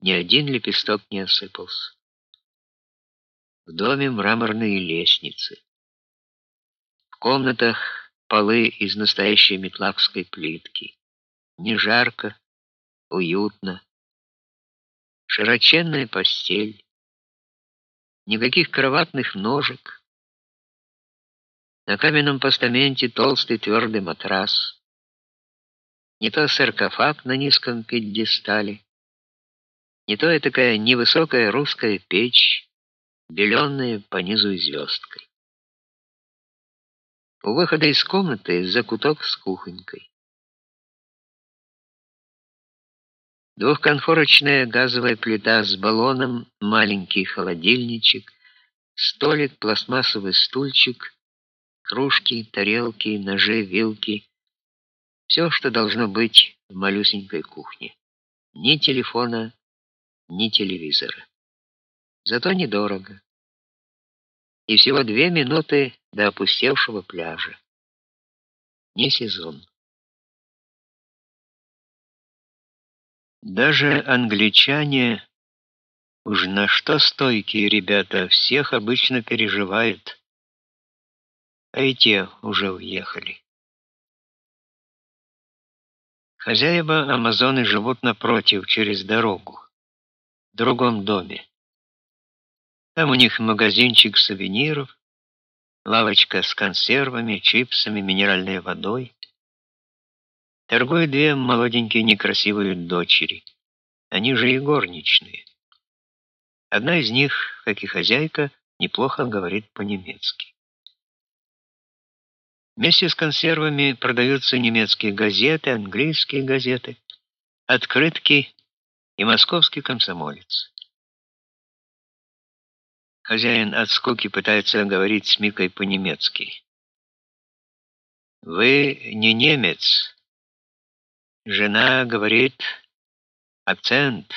ни один лепесток не осыпался. В доме мраморные лестницы. В комнатах полы из настоящей метлахской плитки. Не жарко, уютно. Широченная постель. Никаких кроватных ножек. На каменном постаменте толстый твердый матрас. Не то саркофаг на низком пьедестале, не то и такая невысокая русская печь, беленная по низу звездкой. У выхода из комнаты закуток с кухонькой. Двухконфорочная газовая плита с баллоном, маленький холодильничек, столик, пластмассовый стульчик, кружки, тарелки, ножи, вилки. Все, что должно быть в малюсенькой кухне. Ни телефона, ни телевизора. Зато недорого. И всего две минуты до опустевшего пляжа. Не сезон. Даже англичане, уж на что стойкие ребята, всех обычно переживают. А и те уже уехали. Хозяева Амазоны живут напротив, через дорогу другом доме. Там у них магазинчик сувениров, лавочка с консервами, чипсами, минеральной водой. Торгуют две молоденькие некрасивые дочери. Они же и горничные. Одна из них, как и хозяйка, неплохо говорит по-немецки. Вместе с консервами продаются немецкие газеты, английские газеты, открытки и московский комсомолец. Хозяин от скуки пытается говорить с Микой по-немецки. Вы не немец. Жена говорит акцент.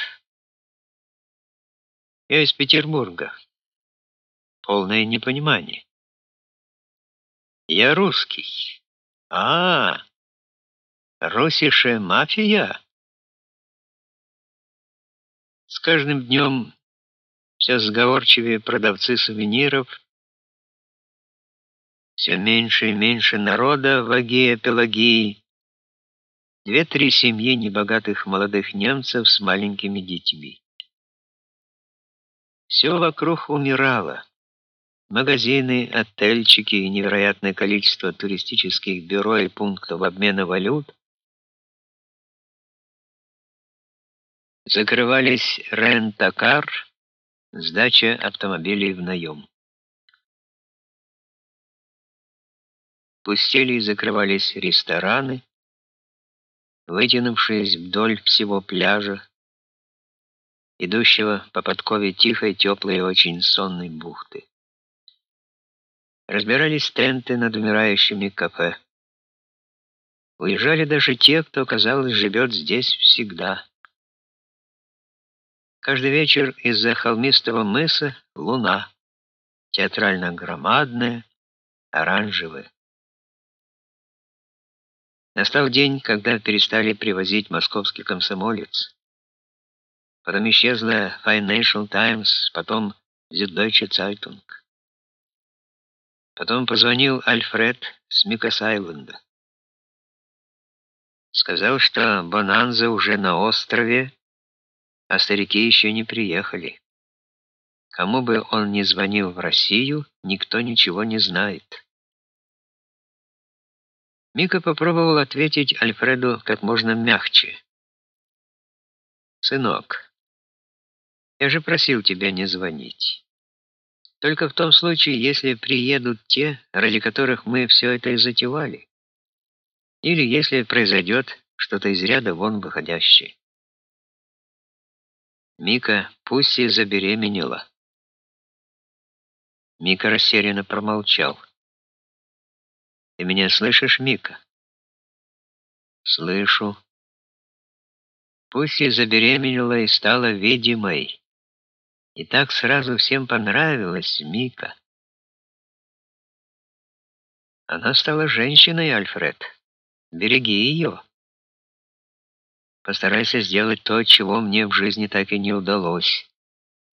Я из Петербурга. Полное непонимание. Я русский. А, русише мафия. С каждым днем все сговорчивее продавцы сувениров, все меньше и меньше народа в Агее Пелагии, две-три семьи небогатых молодых немцев с маленькими детьми. Все вокруг умирало. Магазины, отельчики и невероятное количество туристических бюро и пунктов обмена валют Закрывались рент-а-кар, сдача автомобилей в наем. Пустели и закрывались рестораны, вытянувшись вдоль всего пляжа, идущего по подкове тихой, теплой и очень сонной бухты. Разбирались тенты над умирающими кафе. Уезжали даже те, кто, казалось, живет здесь всегда. Каждый вечер из-за холмистого мыса луна, театрально громадная, оранжевая. Настал день, когда перестали привозить московский комсомолец. Потом исчезла Financial Times, потом Süddeutsche Zeitung. Потом позвонил Альфред с Микас-Айленда. Сказал, что Бонанза уже на острове, а старики еще не приехали. Кому бы он ни звонил в Россию, никто ничего не знает. Мика попробовал ответить Альфреду как можно мягче. Сынок, я же просил тебя не звонить. Только в том случае, если приедут те, ради которых мы все это и затевали. Или если произойдет что-то из ряда вон выходящее. Мика Пусси забеременела. Мика растерянно промолчал. Ты меня слышишь, Мика? Слышу. Пусси забеременела и стала видимой. И так сразу всем понравилась Мика. Она стала женщиной, Альфред. Береги ее. Постарайся сделать то, чего мне в жизни так и не удалось.